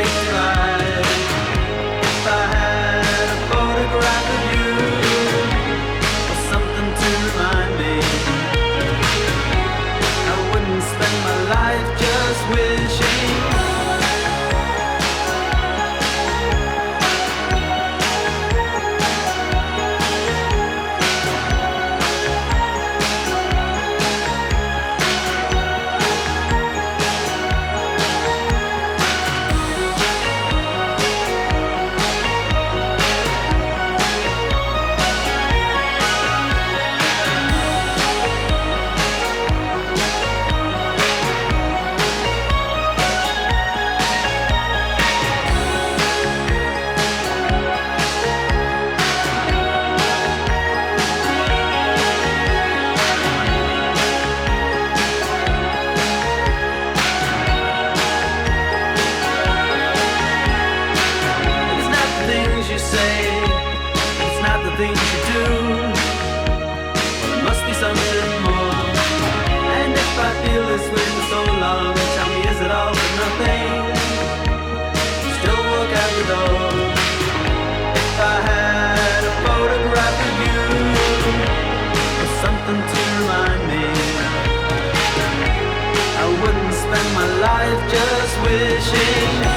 across the say, it's not the things you do. Well, it must be something more. And if I feel this way for so long, tell me, is it all for nothing? Still walk out the door. If I had a photograph of you, or something to remind me, I wouldn't spend my life just wishing.